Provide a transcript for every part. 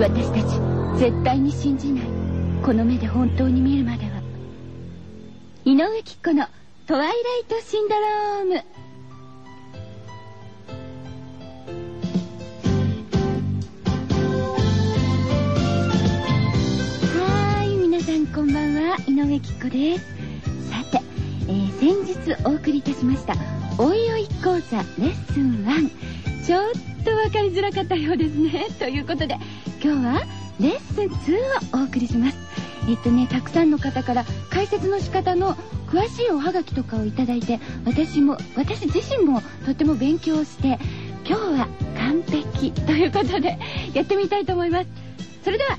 私たち絶対に信じない。この目で本当に見るまでは。井上貴子の「トワイライトシンドローム」はーい皆さんこんばんは。井上貴子です。さて、えー先日お送りいたしました「おいおい講座レッスン1」ちょっと分かりづらかったようですね。ということで今日はレッスン2をお送りします。えっとねたくさんの方から解説の仕方の詳しいおはがきとかをいただいて私も私自身もとっても勉強して今日は完璧ということで やってみたいと思います。それでは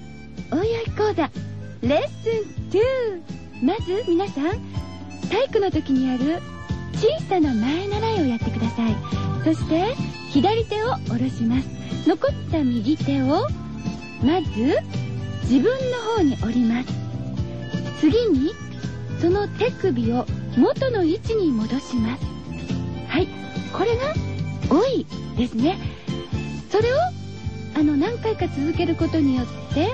おいおい講座レッスン2まず皆さん体育の時にやる小さな前習いをやってください。そして左手を下ろします。残った右手をまず自分の方に折ります。次にその手首を元の位置に戻します。はいこれが5位ですね。それをあの何回か続けることによって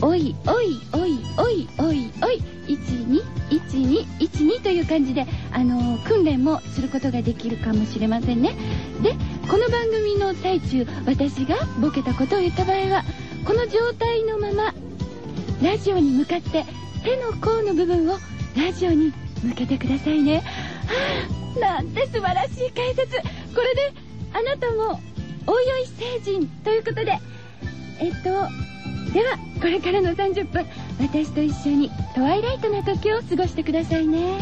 おいおいおいおいおいおい121212という感じであの訓練もすることができるかもしれませんね。でこの番組の最中私がボケたことを言った場合はこの状態のままラジオに向かって手の甲の部分をラジオに向けてくださいね。はあなんて素晴らしい解説。これであなたもおいおい成人ということで。えっとではこれからの30分私と一緒にトワイライトな時を過ごしてくださいね。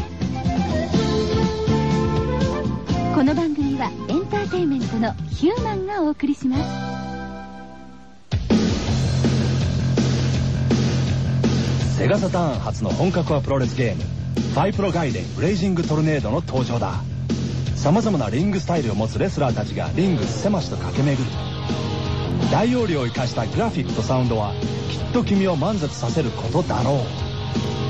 この番組はエンターテインメントのヒューマンがお送りします。セガサターン初の本格派プロレスゲーム。ファイプロガイデンブレイジングトルネードの登場だ。様々なリングスタイルを持つレスラーたちがリング狭しと駆け巡る。大容量を生かしたグラフィックとサウンドはきっと君を満足させることだろ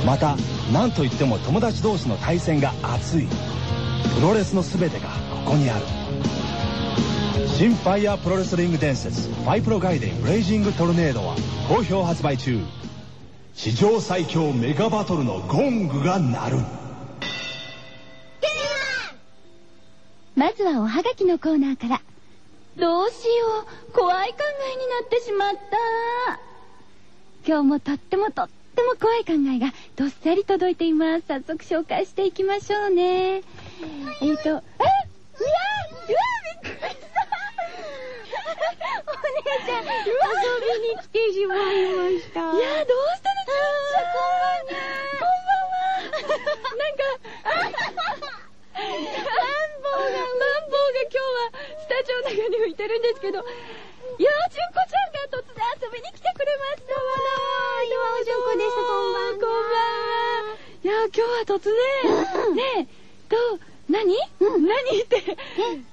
う。また何といっても友達同士の対戦が熱い。プロレスの全てがここにある。新ファイヤープロレスリング伝説ファイプロガイデンブレイジングトルネードは好評発売中。史上最強メガバトルのゴングが鳴る。まずはおはがきのコーナーから。どうしよう。怖い考えになってしまった。今日もとってもとっても怖い考えがどっさり届いています。早速紹介していきましょうね。えっ、とえうわうわびっくりしたお姉ちゃん遊びに来てしまいました。いやどうしたのちょっとこんばんはなんかマンボウが、マンボウが今日はスタジオの中に浮いてるんですけど、いやー、純子ちゃんが突然遊びに来てくれましたわ今お純子ですこんばんはこんばんは。いやー、今日は突然、ねえ、どう、何、何って、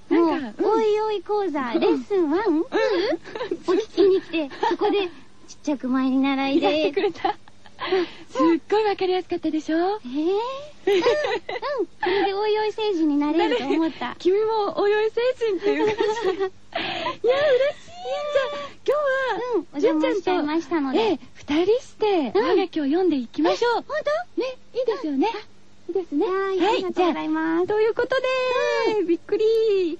なんか、もう、おいおい講座、レッスン 1? お聞きに来て、そこで、ちっちゃく前に習いやってで。くれた。すっごいわかりやすかったでしょ？えー、うん、うん。これでおいおい成人になれると思った。君もおいおい精神っていう感じで。いや、嬉しい。じゃあ、今うん日は、純ちゃんお邪魔しちゃいましたのでええ、二人して、うんおはがきを読んでいきましょう。本当？ね、いいですよね。いいですね。はいありがとうございますということで、びっくり。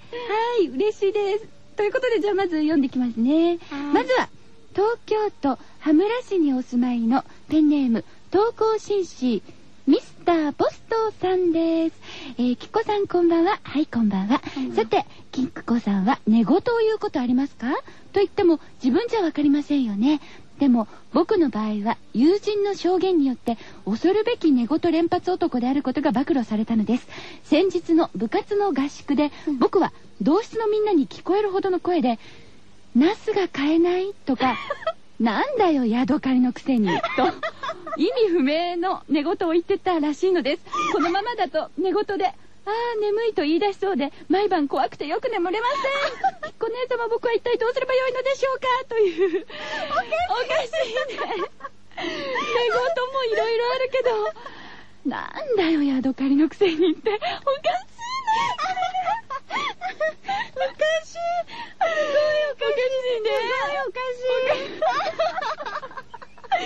はい、嬉しいです。ということで、じゃあまず読んでいきますね。はいまずは、東京都羽村市にお住まいのペンネーム、東高紳士、ミスターポストさんです。えー、きっこさんこんばんは。はい、こんばんは。んはさて、きっこさんは寝言を言うことありますか？と言っても自分じゃわかりませんよね。でも僕の場合は友人の証言によって恐るべき寝言連発男であることが暴露されたのです。先日の部活の合宿で僕は同室のみんなに聞こえるほどの声で「ナスが買えない?」とか「なんだよヤドカリのくせに」と 意味不明の寝言を言ってたらしいのです。このままだと寝言でああ、眠いと言い出しそうで、毎晩怖くてよく眠れません。きっこ姉様僕は一体どうすればよいのでしょうか？という。おかしいね。寝言もいろいろあるけど、なんだよ、ヤドカリのくせにって。おかしいね。おかしい。すごい。おかしい。ね。おかし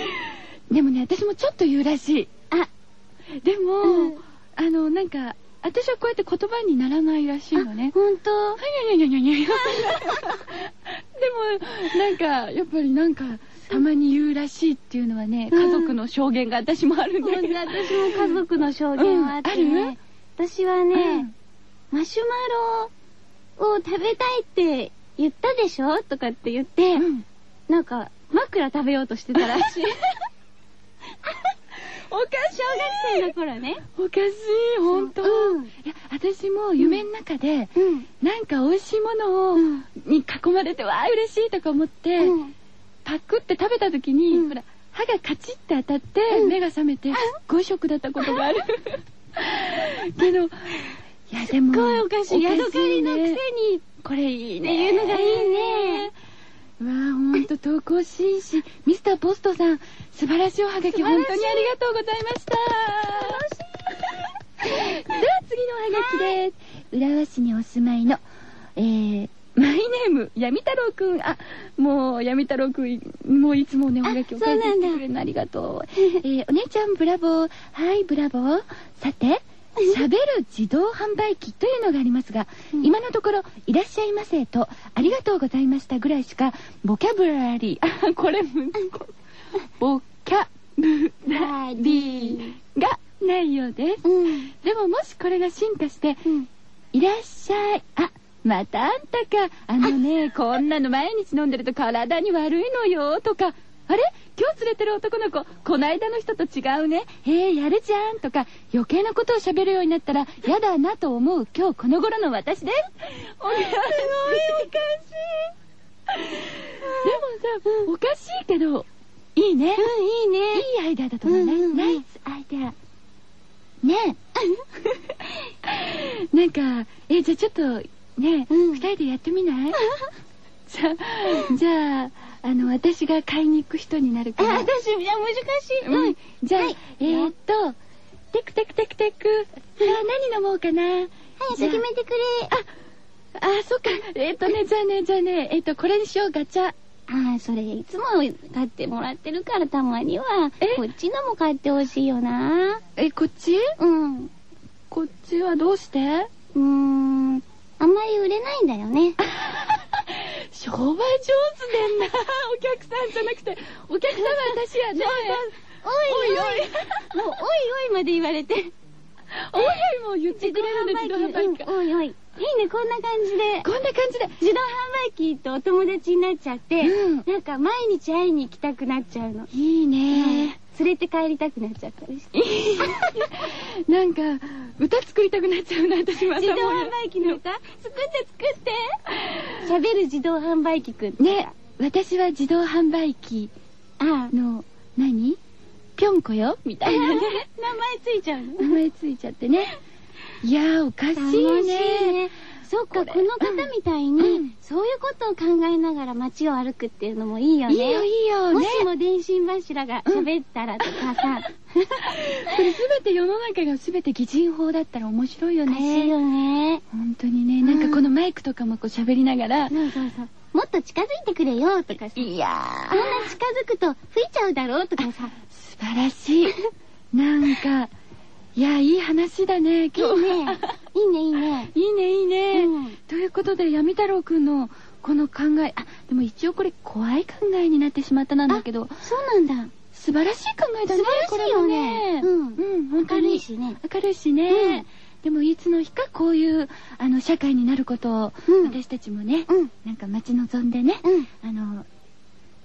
い。でもね、私もちょっと言うらしい。あ、でも、うんあの、なんか、私はこうやって言葉にならない。らしい。のね。ほんとはい。にゃにゃにゃにゃにゃ。でも、なんか、やっぱりなんか、たまに言うらしい。ってい。うのはね、うん家族の証言が私もあるんだけど。私も家族の証言はあってうんあね。私はね、マシュマロ食べたいって言ったでしょ？とかって言って、うんなんか、枕食べようとしてたらしい。おかし小学生の頃ね。い。おかしい、ほんと。うんいや、私も夢の中で、うん。なんか美味しいものを、うんに囲まれて、わあ、嬉しいとか思って、うんパクって食べた時に、うんほら、歯がカチッて当たって、うん目が覚めて、すっごいショックだったことがある。けど、いや、でも、すっごいおかしい。ヤドカリのくせに、これいいね。いうのがいいね。うわあ、ほんと投稿しいし、ミスターポストさん、素晴らしいおはがき、本当にありがとうございました。では次のおはがきです。浦和市にお住まいの、えー、マイネーム、闇太郎くん。あ、もう、闇太郎くん、もういつもね、おはがきを書いてきてくれるのありがとう。えー、お姉ちゃん、ブラボー。はい、ブラボー。さて、喋る自動販売機というのがありますが、うん今のところ、いらっしゃいませと、ありがとうございましたぐらいしか、ボキャブラリー、あ、これむ、ボキャブラリーがないようです。うん。でももしこれが進化して、うん。いらっしゃい。あ、またあんたか。あのね、こんなの毎日飲んでると体に悪いのよ。とか、あれ？今日連れてる男の子、こないだの人と違うね。へえ、やるじゃん。とか、余計なことを喋るようになったら、やだなと思う今日この頃の私です。おかしい。すごいおかしい。でもさ、おかしいけど、いいね。うん、いいね。いいアイデアだと思うね。うんうんうんナイスアイデア。ねえ。なんか、え、じゃあちょっと、ねえ、うん二人でやってみない？じゃあ、じゃあ、あの、私が買いに行く人になるあ、から。私、いや、難しい。ううんん。。じゃあ、はいえー、っと、テクテクテクテク。さあ、何飲もうかな。早く決めてくれ。あ、あ、そっか。えー、っとね、じゃあね、じゃあね、えー、っと、これにしよう、ガチャ。ああ、それ、いつも買ってもらってるから、たまには、え？こっちのも買ってほしいよな。え、こっち？うん。うこっちはどうして？ーん。あんまり売れないんだよね。商売上手でんな。お客さんじゃなくて、お客様私やね。おいおいおいおい。もう、おいおいまで言われて。おいおいも言ってくれるんだ、自動販売機おいおい。いいね、こんな感じで。こんな感じで。自動販売機とお友達になっちゃって、うんなんか毎日会いに行きたくなっちゃうの。いいね。連れて帰りたくなっちゃったりして。なんか、歌作りたくなっちゃうな、私また自動販売機の歌？作って作って喋る自動販売機くん。ね、私は自動販売機の、何？ぴょんこよ？みたいなね。名前ついちゃうの？名前ついちゃってね。いやー、おかしいね。ね。そっか、この方みたいに、うんそういうことを考えながら街を歩くっていうのもいいよね。いいよ、いいよ。ね。もしも電信柱が喋ったらとかさ、これすべて世の中がすべて擬人法だったら面白いよおかしいね。よね。本当にね、なんかこのマイクとかもこう喋りながら、そうそうそう。もっと近づいてくれよとかさ。いやそんな近づくと吹いちゃうだろうとかさ。素晴らしい。なんか、いや、いい話だね、いい今日。ね。いいね、いいね。いいね、いいね。うんということで、闇太郎くんのこの考え、あ、でも一応これ怖い考えになってしまったなんだけど、そうなんだ。素晴らしい考えだね、素晴らしいよねうんうん、本当明に。るいしね。明るいしね。うんでもいつの日かこういう、あの、社会になることを、うん私たちもね、うん。なんか待ち望んでね、うん。あの、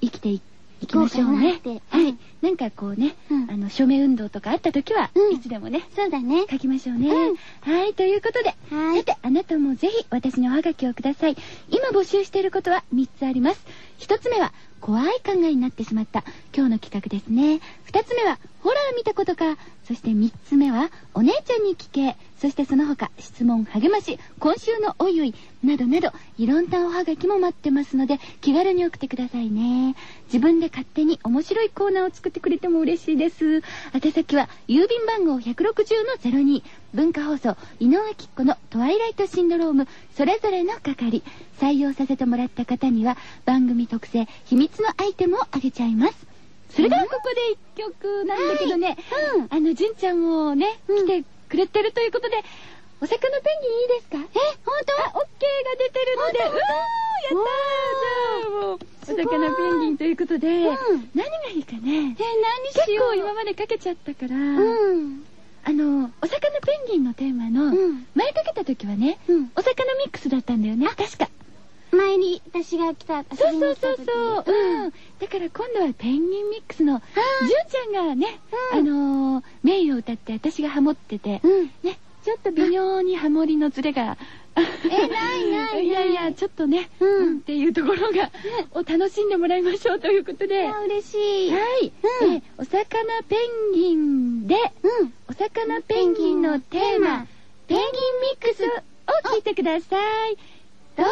生きていいきましょうね。はいうん。なんかこうね、うんあの、署名運動とかあった時は、うんいつでもね、そうだね。書きましょうね。うんはい、ということで、はいさて、あなたもぜひ私におはがきをください。今募集していることは3つあります。1つ目は、怖い考えになってしまった今日の企画ですね。2つ目は、ホラー見たことか。そして3つ目は、お姉ちゃんに聞け。そしてその他、質問、励まし、今週のおいおい、などなど、いろんなおはがきも待ってますので、気軽に送ってくださいね。自分で勝手に面白いコーナーを作ってくれても嬉しいです。宛先は、郵便番号160-02、文化放送、井上きっ子のトワイライトシンドローム、それぞれの係。採用させてもらった方には、番組特製、秘密のアイテムをあげちゃいます。それからここで一曲なんだけどね、うん。あの、純ちゃんもね、うん来てくれてるということで、お魚ペンギンいいですか？え、ほんとあ、オッケーが出てるので、うほんとわーやったーじゃあもう、お魚ペンギンということで、うん何がいいかね？え、何結しよう？構今までかけちゃったから、うん。あの、お魚ペンギンのテーマの、うん前かけた時はね、うん。お魚ミックスだったんだよね、確か。前に私が来た、そうそうそうそう。うん。だから今度はペンギンミックスの、純ちゃんがね、うんあのーメインを歌って私がハモってて、うん。ね、ちょっと微妙にハモリのズレが。えないないないいやいや、ちょっとね、うんっていうところが、を楽しんでもらいましょうということで、はあ、嬉しい。い。うんえお魚ペンギンで、うん。お魚ペンギンのテーマ、ペンギンミックスを聞いてください。どうぞ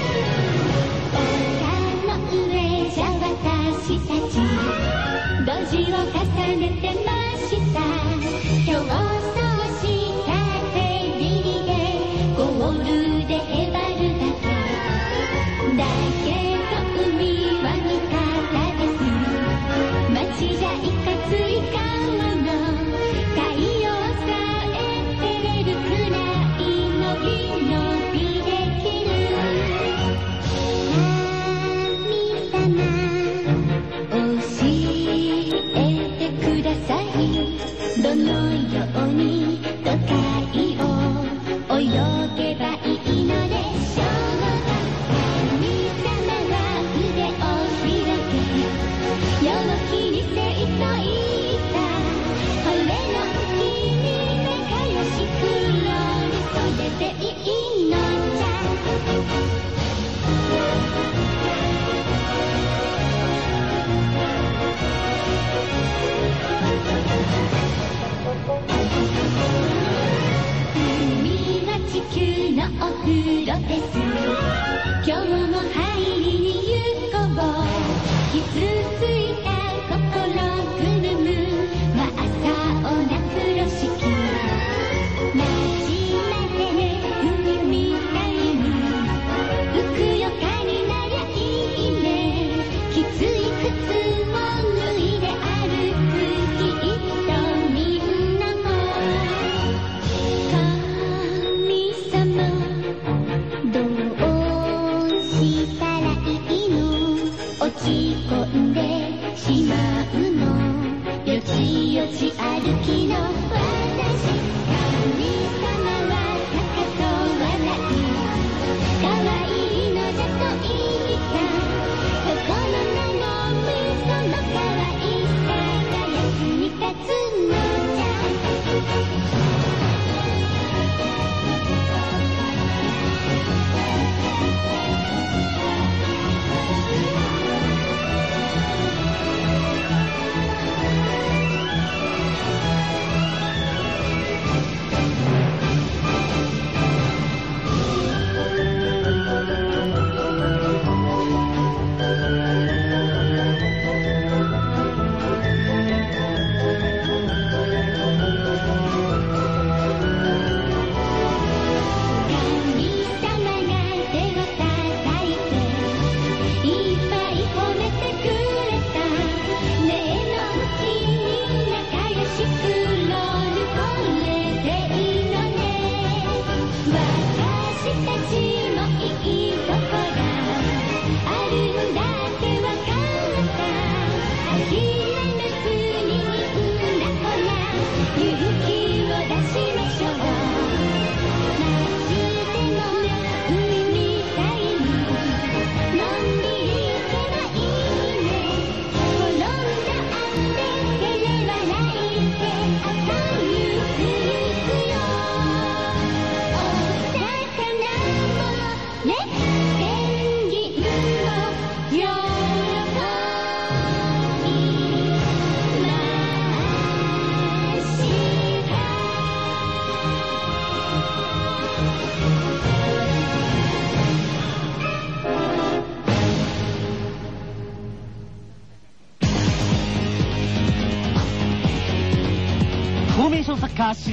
字を重ねてました。競争球のお風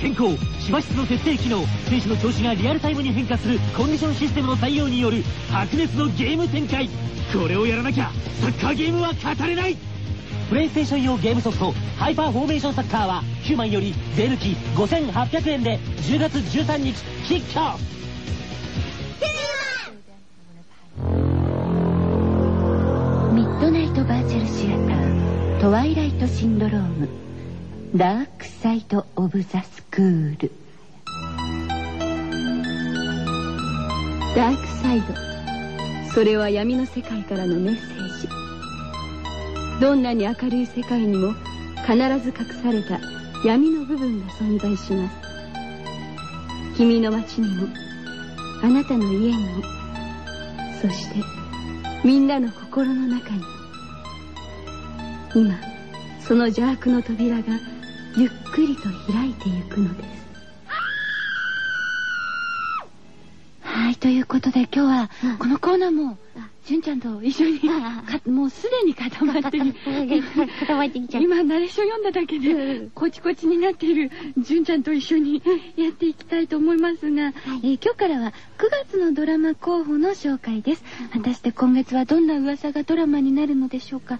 変更。芝室の徹底機能。選手の調子がリアルタイムに変化するコンディションシステムの採用による白熱のゲーム展開。これをやらなきゃサッカーゲームは語れない。プレイステーション用ゲームソフトハイパーフォーメーションサッカーは9万より税抜き5800円で10月13日キックオフ。ミッドナイトバーチャルシアタートワイライトシンドローム。ダークサイド・オブ・ザ・スクールダークサイド。それは闇の世界からのメッセージ。どんなに明るい世界にも必ず隠された闇の部分が存在します。君の街にもあなたの家にもそしてみんなの心の中に。も今その邪悪の扉がゆっくりと開いてゆくのです。はいということで今日はうん。このコーナーもあ純ちゃんと一緒にもうすでに固まってる固まってきちゃう今ナレーション読んだだけうでん。コチコチになっている純ちゃんと一緒にやっていきたいと思いますが、えー今日からは9月のドラマ候補の紹介です。果たして今月はどんな噂がドラマになるのでしょうか、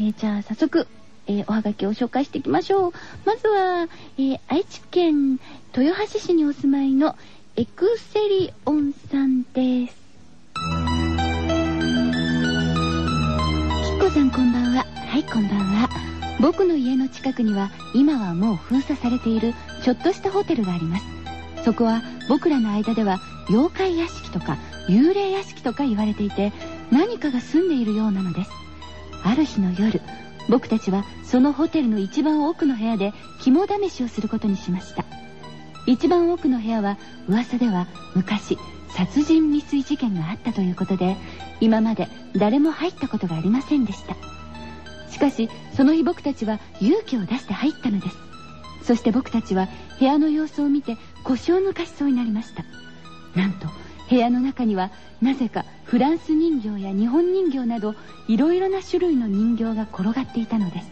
えーじゃあ早速えーおはがきを紹介していきましょう。まずは、えー愛知県豊橋市にお住まいのエクセリオンさんです。きっこさんこんばんは。はい、こんばんは。僕の家の近くには今はもう封鎖されているちょっとしたホテルがあります。そこは僕らの間では妖怪屋敷とか幽霊屋敷とか言われていて何かが住んでいるようなのです。ある日の夜、僕たちはそのホテルの一番奥の部屋で肝試しをすることにしました。一番奥の部屋は噂では昔殺人未遂事件があったということで今まで誰も入ったことがありませんでした。しかしその日僕たちは勇気を出して入ったのです。そして僕たちは部屋の様子を見て腰を抜かしそうになりました。なんと部屋の中にはなぜかフランス人形や日本人形などいろいろな種類の人形が転がっていたので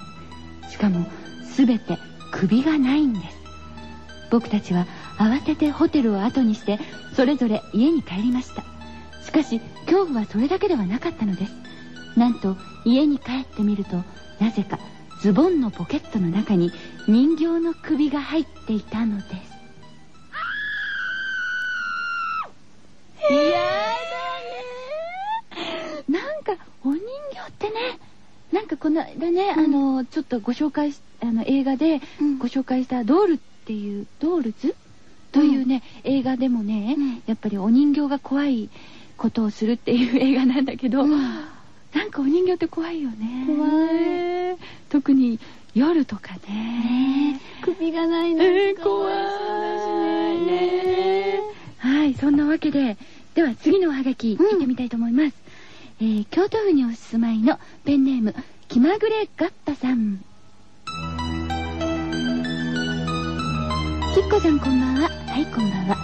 す。しかも全て首がないんです。僕たちは慌ててホテルを後にしてそれぞれ家に帰りました。しかし恐怖はそれだけではなかったのです。なんと家に帰ってみるとなぜかズボンのポケットの中に人形の首が入っていたのです。だね。なんかお人形ってねなんかこの間ね、あのちょっとご紹介しあの映画でうん。ご紹介したドールっていうドールズ？というね、映画でもね、うん。やっぱりお人形が怖いことをするっていう映画なんだけど、うん。なんかお人形って怖いよね。怖い。特に夜とかね。首がないのえー、怖い。ね。はいそんなわけででは次のおはがき、うってみたいと思います、えー京都府にお住まいのペンネーム気まぐれガッタさん。きっこさんこんばんは。はいこんばんは。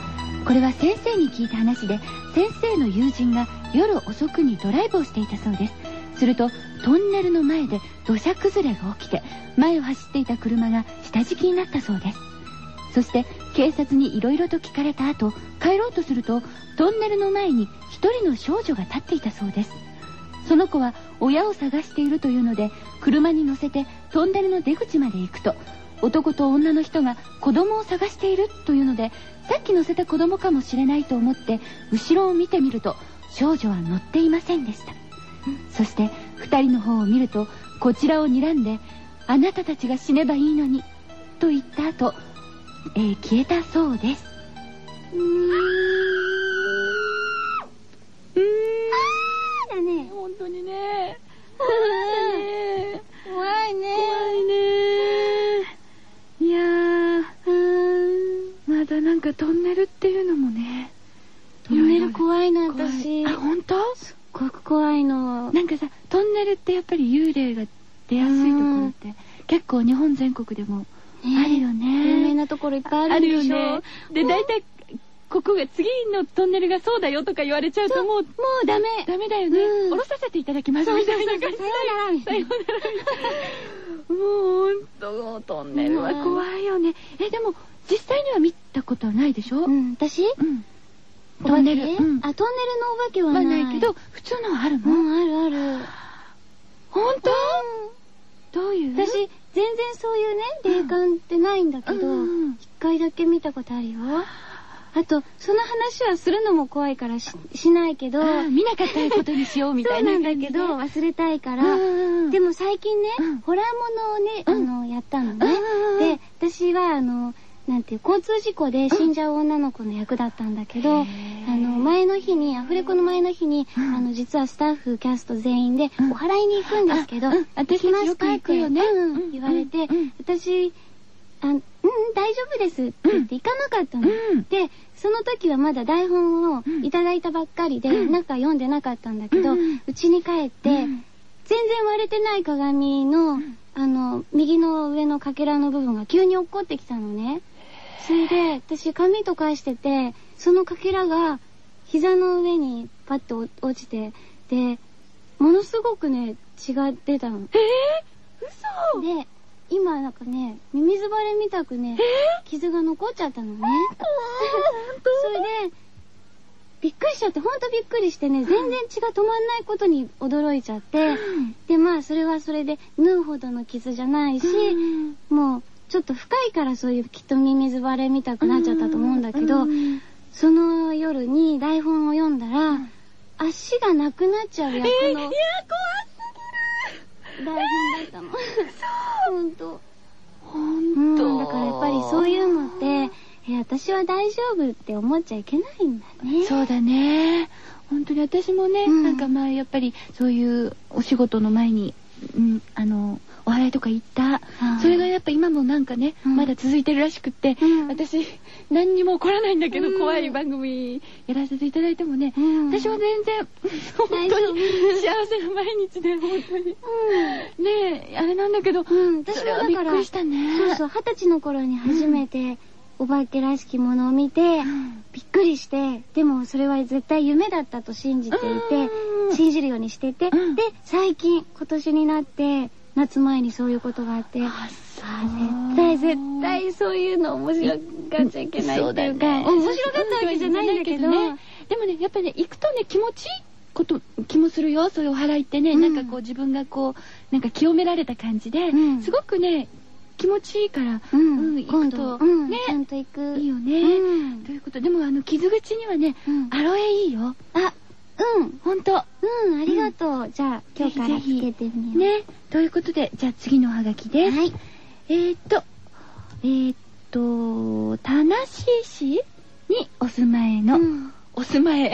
これは先生に聞いた話で先生の友人が夜遅くにドライブをしていたそうです。するとトンネルの前で土砂崩れが起きて前を走っていた車が下敷きになったそうです。そして警察にいろいろと聞かれた後帰ろうとするとトンネルの前に一人の少女が立っていたそうです。その子は親を探しているというので車に乗せてトンネルの出口まで行くと男と女の人が子供を探しているというのでさっき乗せた子供かもしれないと思って後ろを見てみると少女は乗っていませんでした。そして二人の方を見るとこちらを睨んであなたたちが死ねばいいのにと言った後、えー、消えたそうです。うーん。うーん。だね。本当にね。怖いね怖いね。怖いね。いやー。うーん。まだなんかトンネルっていうのもね。トンネル怖いな私。あ本当？すっごく怖いの。なんかさトンネルってやっぱり幽霊が出やすいところって結構日本全国でもねあるよ有名ね。なところいっぱいあるんでしょあるよね。で、大体、ここが次のトンネルがそうだよとか言われちゃうともう、もうダメダメだよね。うん降ろさせていただきますみたいな感じで。さようならさようなら。もうほんと、トンネルは怖いよね。え、でも、実際には見たことはないでしょ？うん、私？うん。トンネル？うん。あ、トンネルのお化けははない。ないけど、普通のはあるうのん、あるある。ほんとどういう？私、全然そういうね、霊感ってないんだけど、うん一回だけ見たことあるよ。あと、その話はするのも怖いからししないけど、見なかったことにしようみたそいうななん感じで。だけど、忘れたいから、うんでも最近ね、うんホラーものをね、あの、やったのね。うんで、私は、あの、なんていう、交通事故で死んじゃう女の子の役だったんだけど、へあーの、前の日に、アフレコの前の日に、うん。あの、実はスタッフ、キャスト全員でうん。お祓いに行くんですけど、あうん私行きますかってうんうん言われて、うん。私、あ、うん、大丈夫ですって言って行かなかったの。うん。で、その時はまだ台本をいただいたばっかりで、うん。中読んでなかったんだけど、ううん。ちに帰って、うん。全然割れてない鏡の、あの、右の上のかけらの部分が急に落っこってきたのね。それで、私髪とかしてて、そのかけらが膝の上にパッと落落ちて、で、ものすごくね、血が出たの。えー、嘘で、今なんかね、ミミズバレみたくね、傷が残っちゃったのね。それで、びっくりしちゃって、ほんとびっくりしてね、全然血が止まんないことに驚いちゃって、で、まあ、それはそれで、縫うほどの傷じゃないし、うん。もう、ちょっと深いからそういうきっとミミズバレみたくなっちゃったと思うんだけど、うん。その夜に台本を読んだら、足がなくなっちゃう役のえー、いや、怖台本だったの。ほんと。ほうんん、と。だからやっぱりそういうのって、え、私は大丈夫って思っちゃいけないんだね。そうだね。本当に私もね、うんなんかまあやっぱりそういうお仕事の前に、うん、あの、お祓いとか行った。はいそれがやっぱ今もなんかね、うんまだ続いてるらしくって、うん私、何にも起こらないんだけど、うん怖い番組やらせていただいてもね、うん私は全然、本当に幸せな毎日で、本当に。ねえ、あれなんだけど、うん、私はだから、はびっくりしたね。そうそう、二十歳の頃に初めて、お化けらしきものを見て、ん。びっくりして、でもそれは絶対夢だったと信じていて、うん。信じるようにしてて、うん。で、最近、今年になって、夏前にそういうことがあって、あ、絶対絶対そういうの面白がっちゃいけないっていうか、面白かったわけじゃないんだけど、ね。でもね、やっぱりね、行くとね、気持ちいいこと、気もするよ。そういうお祓いってね、うんなんかこう自分がこう、なんか清められた感じで、うん。すごくね、気持ちいいから、うん、行く今度、ねち、ゃんと行く。いいよね。うんということでもあの、傷口にはね、うんアロエいいよ。あ、うん、ほんと。うん、ありがとう。じゃあ、今日からつけてみよう。ね。ということで、じゃあ次のおはがきです。はい。えーっと、えーっと、田無市にお住まいの、うんお住まい。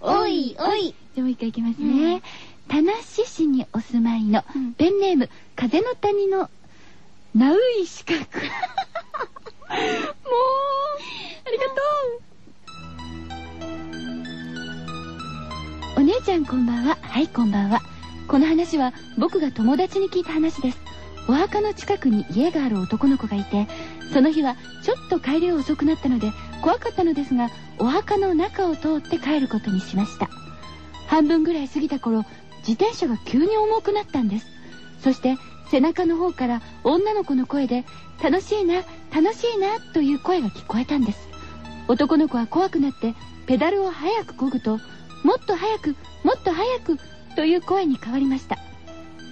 お いおい。じゃあもう一回いきますうんね。田無市にお住まいの、うんペンネーム、風の谷の、ナウイ四角。もう、ありがとう。お姉ちゃんこんばんは。はい、こんばんは。この話は僕が友達に聞いた話です。お墓の近くに家がある男の子がいて、その日はちょっと帰りが遅くなったので怖かったのですが、お墓の中を通って帰ることにしました。半分ぐらい過ぎた頃、自転車が急に重くなったんです。そして背中の方から女の子の声で、楽しいな、楽しいな、という声が聞こえたんです。男の子は怖くなって、ペダルを早く漕ぐと、もっと早く、もっと早く、という声に変わりました。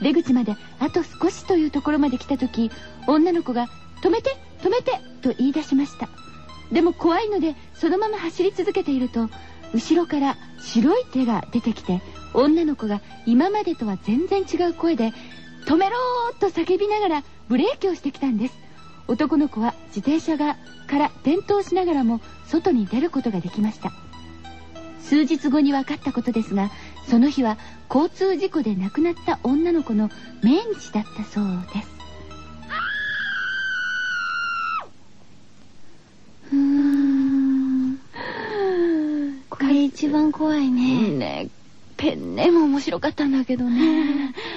出口まであと少しというところまで来た時、女の子が、止めて、止めて、と言い出しました。でも怖いので、そのまま走り続けていると、後ろから白い手が出てきて、女の子が今までとは全然違う声で、止めろーと叫びながらブレーキをしてきたんです。男の子は自転車がから転倒しながらも外に出ることができました。数日後に分かったことですが、その日は交通事故で亡くなった女の子の命日だったそうです。うーん。これ一番怖いね。ねペンネーム面白かったんだけどね。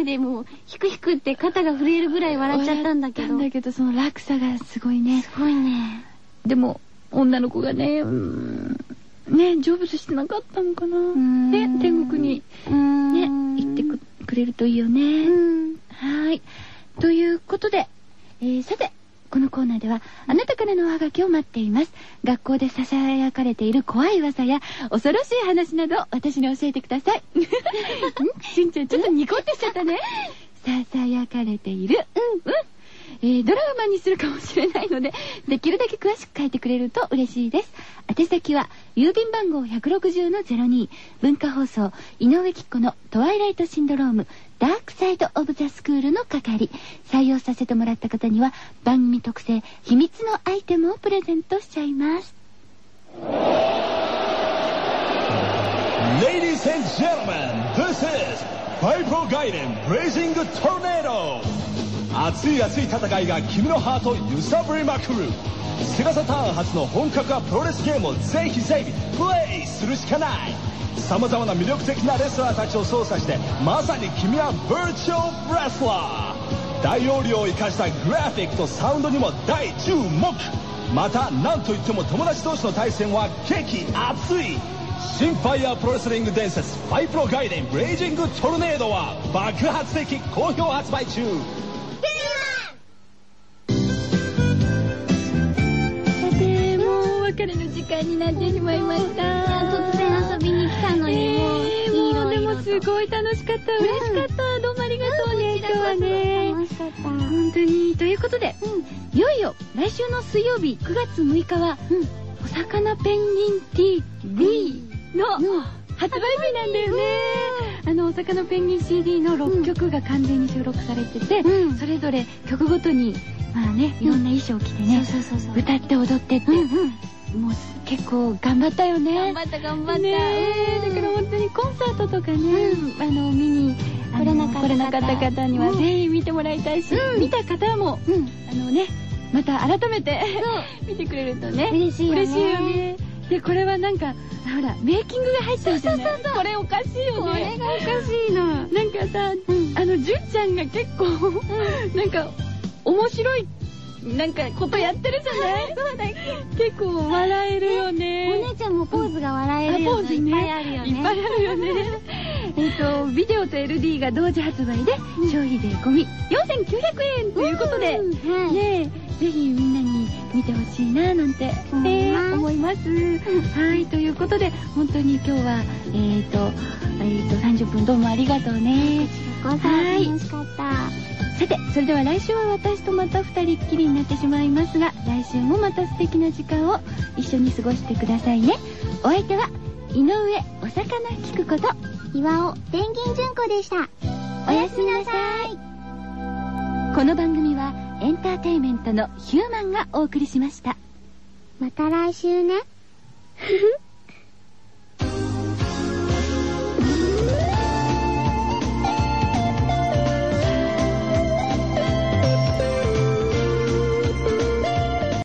ムでもう、ヒクヒクって肩が震えるぐらい笑っちゃったんだけど。だけど、その落差がすごいね。すごいね。でも、女の子がね、うーん、ね、成仏してなかったのかな。んね、天国に。ね、行ってくくれるといいよね。うん。はい。ということで、えーさて、このコーナーでは、あなたからのおはがきを待っています。学校で囁かれている怖い噂や、恐ろしい話など、私に教えてください。ん しんちゃん、ちょっとニコってしちゃったね。囁かれている。うん、うん。えードラマにするかもしれないので、できるだけ詳しく書いてくれると嬉しいです。宛先は、郵便番号160-02、文化放送、井上貴子のトワイライトシンドローム、ダークサイドオブザスクールの係。採用させてもらった方には、番組特製、秘密のアイテムをプレゼントしちゃいます。Ladies and gentlemen, this is Vipro Gaiden Blazing Tornado! 熱い熱い戦いが君のハートを揺さぶりまくる。セガサターン初の本格派プロレスゲームをぜひぜひプレイするしかない。様々な魅力的なレスラーたちを操作してまさに君はバーチャルレスラー大容量を生かしたグラフィックとサウンドにも大注目。また何といっても友達同士の対戦は激熱い。新ファイヤープロレスリング伝説ファイプロガイデンブレイジングトルネードは爆発的好評発売中。別れの時間になってしまいました。突然遊びに来たのに、もう、えーもうでも々すごい楽しかった。嬉しかった。どうもありがとうね、今日はね。楽しかった。本当に。ということで、いよいよ来週の水曜日9月6日は、お魚ペンギン TV の発売日なんだよね。あの、お魚ペンギン CD の6曲が完全に収録されてて、うんそれぞれ曲ごとに、まあね、いろんな衣装を着てね。歌って踊ってって、うんうん。もう結構頑張ったよね。頑張った頑張った。ねえだから本当にコンサートとかね、あの見に来れなかった方。来れなかった方にはうん。ぜひ見てもらいたいし、うん。見た方もうん。あのねまた改めて 見てくれるとね嬉しいよね。嬉しいよね。でこれはなんかほらメイキングが入ってるじゃない。そうそうそうこれおかしいよこれねがおかしいの。なんかさ、うん。あの純ちゃんが結構、なんか面白いなんかことやってるじゃない？そうだ結構笑えるよねお姉ちゃんもポーズが笑えるあポーズね。いっぱいあるよね。いっぱいあるよね。えっと、ビデオと LD が同時発売で、消費税込み4900円ということで、うんはいねえ、ぜひみんなに見てほしいななんて、思いねます思います。はい、ということで、本当に今日は、えっ、と、えっ、と、30分どうもありがとうね。はい楽しかった。さて、それでは来週は私とまた二人っきりになってしまいますが、来週もまた素敵な時間を一緒に過ごしてくださいね。お相手は、井上お魚聞くこと、岩尾ペンギン純子でした。おやすみなさい。この番組はエンターテインメントのヒューマンがお送りしました。また来週ね。ふふ。